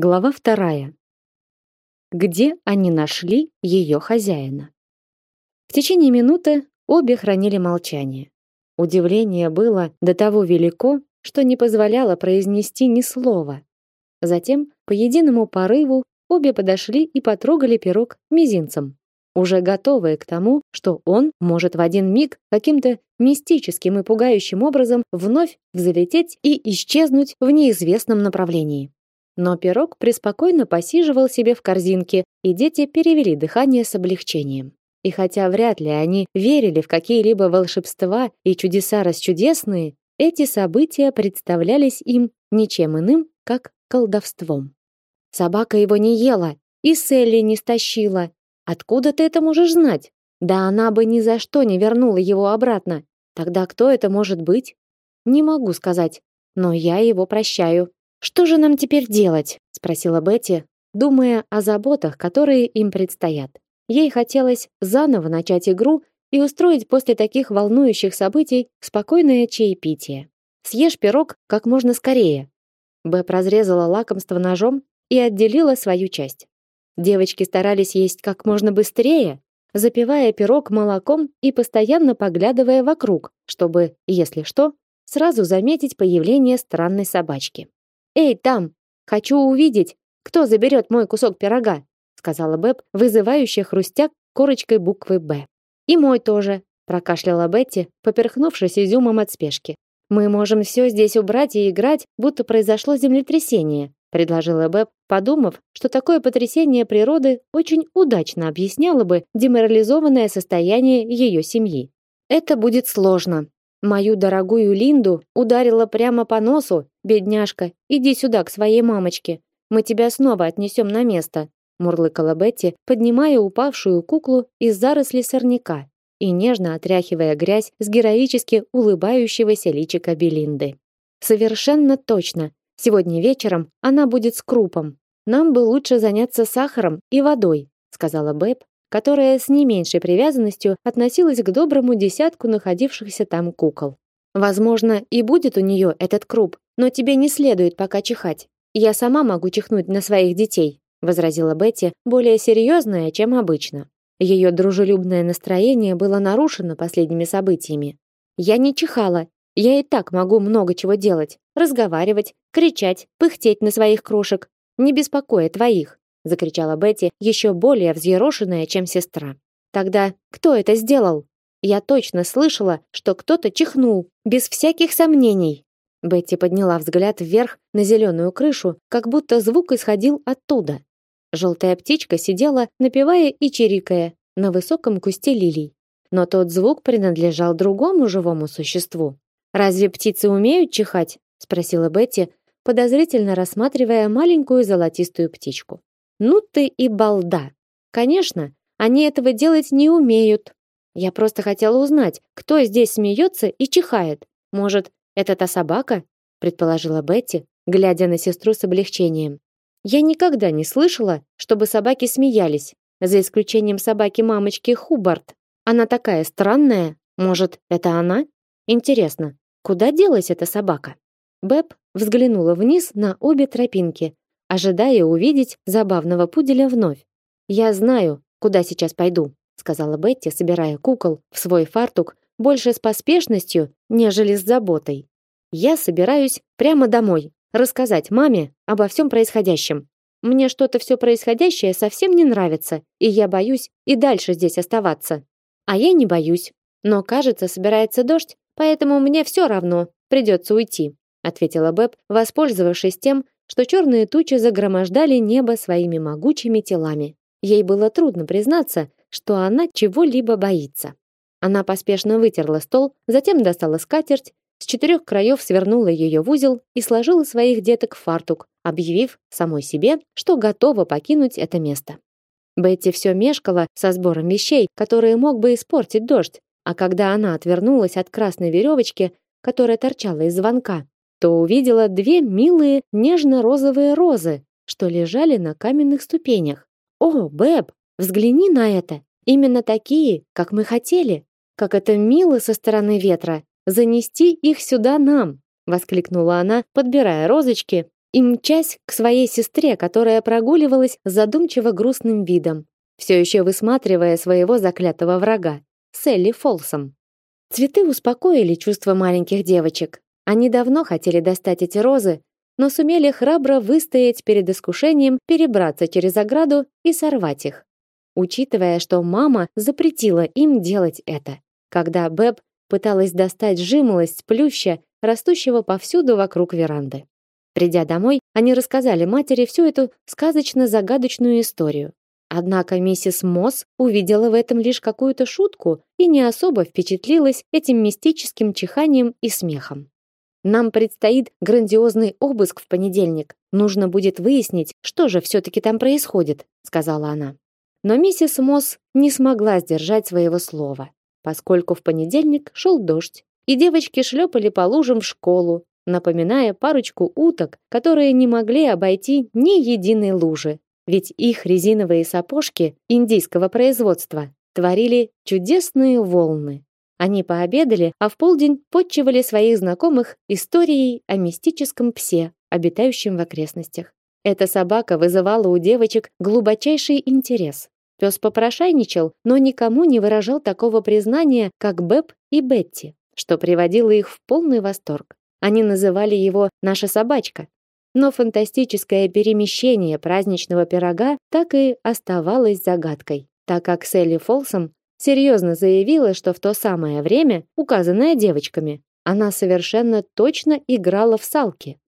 Глава вторая. Где они нашли ее хозяина? В течение минуты обе хранили молчание. Удивление было до того велико, что не позволяло произнести ни слова. Затем, по единому порыву, обе подошли и потрогали пирог мизинцем, уже готовые к тому, что он может в один миг каким-то мистическим и пугающим образом вновь взлететь и исчезнуть в неизвестном направлении. Но пирог преспокойно посиживал себе в корзинке, и дети перевели дыхание с облегчением. И хотя вряд ли они верили в какие-либо волшебства и чудеса расчудесные, эти события представлялись им ничем иным, как колдовством. Собака его не ела, и Селли не стащила. Откуда ты это можешь знать? Да она бы ни за что не вернула его обратно. Тогда кто это может быть? Не могу сказать, но я его прощаю. Что же нам теперь делать? спросила Бетти, думая о заботах, которые им предстоят. Ей хотелось заново начать игру и устроить после таких волнующих событий спокойное чаепитие. Съешь пирог как можно скорее. Бэб разрезала лакомство ножом и отделила свою часть. Девочки старались есть как можно быстрее, запивая пирог молоком и постоянно поглядывая вокруг, чтобы, если что, сразу заметить появление странной собачки. Эй, там, хочу увидеть, кто заберет мой кусок пирога, сказала Бэб, вызывающе хрустя корочкой буквы Б. И мой тоже, прокашляла Бетти, поперхнувшись изюмом от спешки. Мы можем все здесь убрать и играть, будто произошло землетрясение, предложила Бэб, подумав, что такое потрясение природы очень удачно объясняло бы деморализованное состояние ее семьи. Это будет сложно, Мою дорогую Линду ударила прямо по носу. Бедняжка, иди сюда к своей мамочке. Мы тебя снова отнесем на место, мурлыкала Бетти, поднимая упавшую куклу из зарослей сорняка и нежно отряхивая грязь с героически улыбающегося личика Белинды. Совершенно точно. Сегодня вечером она будет с крупом. Нам бы лучше заняться сахаром и водой, сказала Бэб, которая с не меньшей привязанностью относилась к доброму десятку находившихся там кукол. Возможно, и будет у нее этот круп, но тебе не следует пока чихать. Я сама могу чихнуть на своих детей, возразила Бетти, более серьезная, чем обычно. Ее дружелюбное настроение было нарушено последними событиями. Я не чихала. Я и так могу много чего делать: разговаривать, кричать, пыхтеть на своих крошек, не беспокоя твоих закричала Бетти, еще более взъерошенная, чем сестра. Тогда кто это сделал? Я точно слышала, что кто-то чихнул, без всяких сомнений. Бетти подняла взгляд вверх на зеленую крышу, как будто звук исходил оттуда. Желтая птичка сидела, напевая и чирикая, на высоком кусте лилий. Но тот звук принадлежал другому живому существу. Разве птицы умеют чихать? спросила Бетти, подозрительно рассматривая маленькую золотистую птичку. Ну ты и балда. Конечно, они этого делать не умеют. Я просто хотела узнать, кто здесь смеется и чихает. Может, это та собака? предположила Бетти, глядя на сестру с облегчением. Я никогда не слышала, чтобы собаки смеялись, за исключением собаки мамочки Хубарт. Она такая странная. Может, это она? Интересно, куда делась эта собака? Бэб взглянула вниз на обе тропинки, ожидая увидеть забавного пуделя вновь. Я знаю, куда сейчас пойду, сказала Бетти, собирая кукол в свой фартук больше с поспешностью, нежели с заботой. Я собираюсь прямо домой, рассказать маме обо всем происходящем. Мне что-то все происходящее совсем не нравится, и я боюсь и дальше здесь оставаться. А я не боюсь, но, кажется, собирается дождь, поэтому мне все равно, придется уйти, ответила Бэб, воспользовавшись тем, что черные тучи загромождали небо своими могучими телами. Ей было трудно признаться, что она чего-либо боится. Она поспешно вытерла стол, затем достала скатерть, с четырех краев свернула ее в узел и сложила своих деток в фартук, объявив самой себе, что готова покинуть это место. Бетти все мешкала со сбором вещей, которые мог бы испортить дождь, а когда она отвернулась от красной веревочки, которая торчала из звонка, то увидела две милые нежно-розовые розы, что лежали на каменных ступенях. О, Бэб, взгляни на это. Именно такие, как мы хотели. Как это мило со стороны ветра занести их сюда нам, воскликнула она, подбирая розочки и мчась к своей сестре, которая прогуливалась с задумчиво грустным видом, все еще высматривая своего заклятого врага, Селли Фолсом. Цветы успокоили чувства маленьких девочек. Они давно хотели достать эти розы, но сумели храбро выстоять перед искушением перебраться через ограду и сорвать их. Учитывая, что мама запретила им делать это, когда Бэб пыталась достать жимолость плюща, растущего повсюду вокруг веранды. Придя домой, они рассказали матери всю эту сказочно-загадочную историю. Однако миссис Мосс увидела в этом лишь какую-то шутку и не особо впечатлилась этим мистическим чиханием и смехом. Нам предстоит грандиозный обыск в понедельник. Нужно будет выяснить, что же все таки там происходит, сказала она. Но миссис Мосс не смогла сдержать своего слова, поскольку в понедельник шел дождь, и девочки шлепали по лужам в школу, напоминая парочку уток, которые не могли обойти ни единой лужи, ведь их резиновые сапожки индийского производства творили чудесные волны. Они пообедали, а в полдень подчивали своих знакомых историей о мистическом псе, обитающем в окрестностях. Эта собака вызывала у девочек глубочайший интерес. Пес попрошайничал, но никому не выражал такого признания, как Бэб и Бетти, что приводило их в полный восторг. Они называли его «наша собачка». Но фантастическое перемещение праздничного пирога так и оставалось загадкой, так как Селли Фолсом серьезно заявила, что в то самое время, указанное девочками, она совершенно точно играла в салки.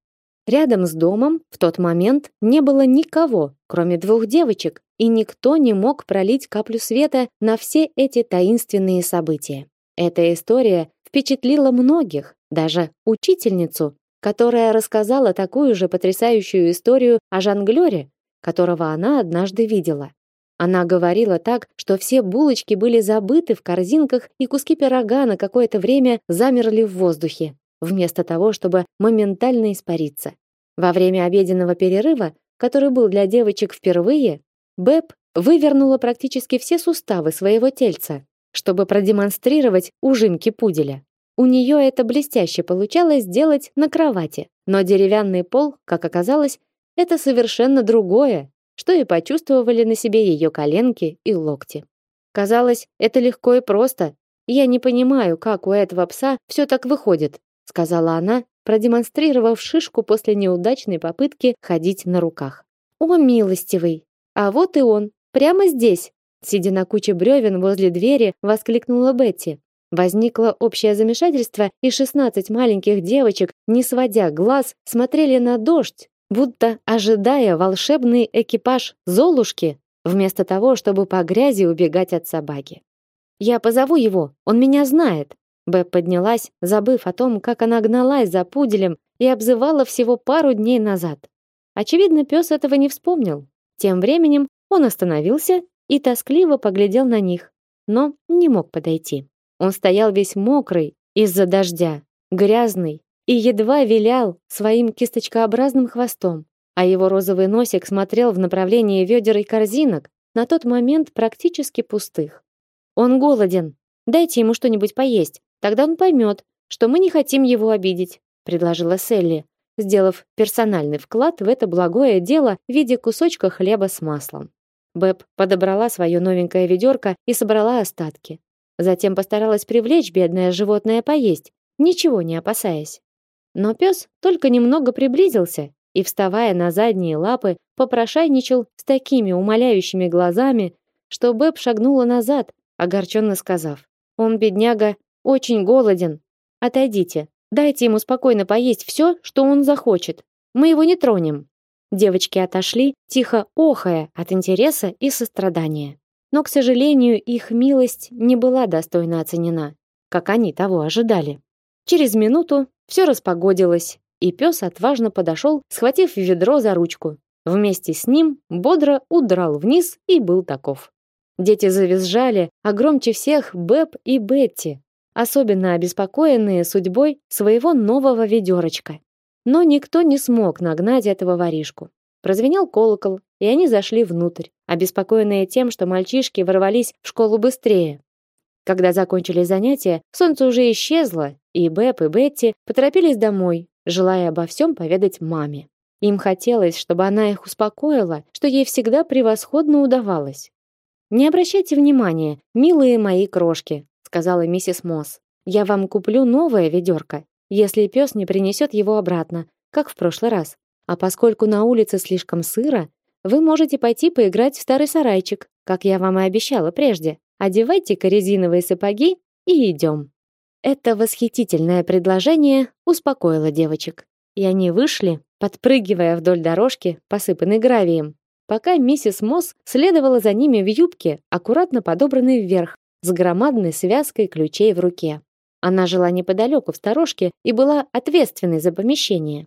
Рядом с домом в тот момент не было никого, кроме двух девочек, и никто не мог пролить каплю света на все эти таинственные события. Эта история впечатлила многих, даже учительницу, которая рассказала такую же потрясающую историю о жонглёре, которого она однажды видела. Она говорила так, что все булочки были забыты в корзинках, и куски пирога на какое-то время замерли в воздухе, вместо того, чтобы моментально испариться. Во время обеденного перерыва, который был для девочек впервые, Бэб вывернула практически все суставы своего тельца, чтобы продемонстрировать ужимки пуделя. У нее это блестяще получалось сделать на кровати, но деревянный пол, как оказалось, это совершенно другое, что и почувствовали на себе ее коленки и локти. Казалось, это легко и просто. Я не понимаю, как у этого пса все так выходит, сказала она, продемонстрировав шишку после неудачной попытки ходить на руках. О, милостивый! А вот и он, прямо здесь. Сидя на куче бревен возле двери, воскликнула Бетти. Возникло общее замешательство, и шестнадцать маленьких девочек, не сводя глаз, смотрели на дождь, будто ожидая волшебный экипаж Золушки, вместо того, чтобы по грязи убегать от собаки. Я позову его, он меня знает. Бэб поднялась, забыв о том, как она гналась за пуделем и обзывала всего пару дней назад. Очевидно, пес этого не вспомнил. Тем временем он остановился и тоскливо поглядел на них, но не мог подойти. Он стоял весь мокрый из-за дождя, грязный и едва вилял своим кисточкообразным хвостом, а его розовый носик смотрел в направлении ведер и корзинок, на тот момент практически пустых. Он голоден. Дайте ему что-нибудь поесть, тогда он поймет, что мы не хотим его обидеть, предложила Селли, сделав персональный вклад в это благое дело в виде кусочка хлеба с маслом. Бэб подобрала свое новенькое ведерко и собрала остатки. Затем постаралась привлечь бедное животное поесть, ничего не опасаясь. Но пес только немного приблизился и, вставая на задние лапы, попрошайничал с такими умоляющими глазами, что Бэб шагнула назад, огорченно сказав: "Он бедняга, очень голоден. Отойдите, дайте ему спокойно поесть все, что он захочет. Мы его не тронем". Девочки отошли, тихо охая от интереса и сострадания. Но, к сожалению, их милость не была достойно оценена, как они того ожидали. Через минуту все распогодилось, и пес отважно подошел, схватив ведро за ручку. Вместе с ним бодро удрал вниз и был таков. Дети завизжали, а громче всех Бэб и Бетти, особенно обеспокоенные судьбой своего нового ведерочка. Но никто не смог нагнать этого воришку. Прозвенел колокол, и они зашли внутрь, обеспокоенные тем, что мальчишки ворвались в школу быстрее. Когда закончились занятия, солнце уже исчезло, и Бэб и Бетти поторопились домой, желая обо всем поведать маме. Им хотелось, чтобы она их успокоила, что ей всегда превосходно удавалось. Не обращайте внимания, милые мои крошки, сказала миссис Мосс. Я вам куплю новое ведерко, если пес не принесет его обратно, как в прошлый раз. А поскольку на улице слишком сыро, вы можете пойти поиграть в старый сарайчик, как я вам и обещала прежде. Одевайте-ка резиновые сапоги и идем. Это восхитительное предложение успокоило девочек, и они вышли, подпрыгивая вдоль дорожки, посыпанной гравием, пока миссис Мосс следовала за ними в юбке, аккуратно подобранной вверх, с громадной связкой ключей в руке. Она жила неподалеку в сторожке и была ответственной за помещение.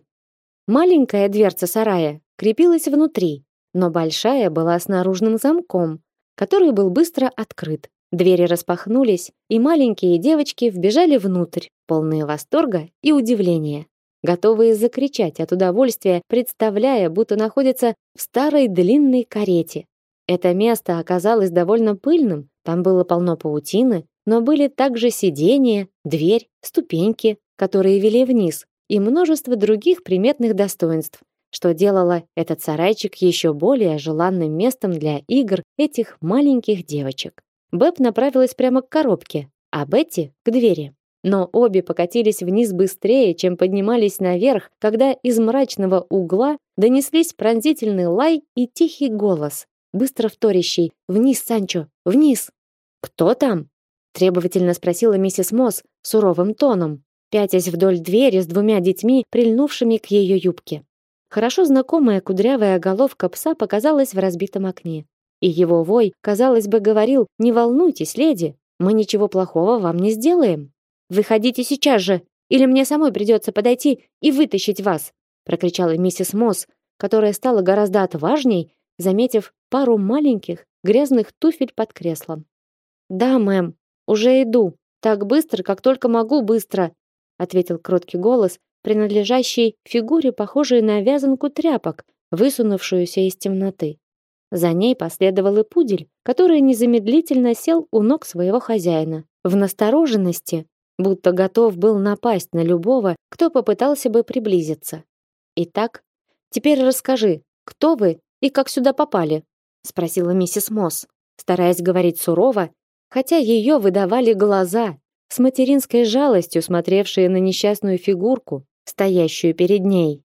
Маленькая дверца сарая крепилась внутри, но большая была с наружным замком, который был быстро открыт. Двери распахнулись, и маленькие девочки вбежали внутрь, полные восторга и удивления, готовые закричать от удовольствия, представляя, будто находятся в старой длинной карете. Это место оказалось довольно пыльным, там было полно паутины, но были также сиденья, дверь, ступеньки, которые вели вниз, и множество других приметных достоинств, что делало этот сарайчик еще более желанным местом для игр этих маленьких девочек. Бэб направилась прямо к коробке, а Бетти к двери. Но обе покатились вниз быстрее, чем поднимались наверх, когда из мрачного угла донеслись пронзительный лай и тихий голос, быстро вторящий: "Вниз, Санчо, вниз!" "Кто там?" требовательно спросила миссис Мосс суровым тоном, пятясь вдоль двери с двумя детьми, прильнувшими к ее юбке. Хорошо знакомая кудрявая головка пса показалась в разбитом окне. И его вой, казалось бы, говорил: "Не волнуйтесь, леди, мы ничего плохого вам не сделаем. Выходите сейчас же, или мне самой придется подойти и вытащить вас", прокричала миссис Мосс, которая стала гораздо отважней, заметив пару маленьких грязных туфель под креслом. "Да, мэм", уже иду. Так быстро, как только могу, быстро, ответил кроткий голос, принадлежащий фигуре, похожей на вязанку тряпок, высунувшуюся из темноты. За ней последовал и пудель, который незамедлительно сел у ног своего хозяина, в настороженности, будто готов был напасть на любого, кто попытался бы приблизиться. Итак, теперь расскажи, кто вы и как сюда попали, спросила миссис Мосс, стараясь говорить сурово хотя ее выдавали глаза, с материнской жалостью смотревшие на несчастную фигурку, стоящую перед ней.